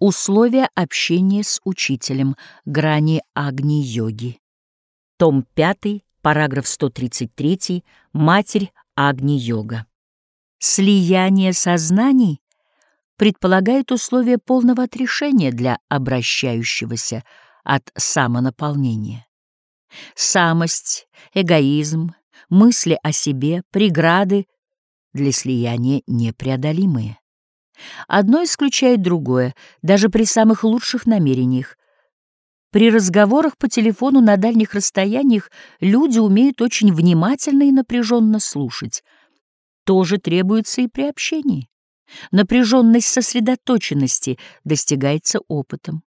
Условия общения с учителем. Грани Агни-йоги. Том 5, параграф 133. Матерь Агни-йога. Слияние сознаний предполагает условия полного отрешения для обращающегося от самонаполнения. Самость, эгоизм, мысли о себе, преграды для слияния непреодолимые. Одно исключает другое, даже при самых лучших намерениях. При разговорах по телефону на дальних расстояниях люди умеют очень внимательно и напряженно слушать. То же требуется и при общении. Напряженность сосредоточенности достигается опытом.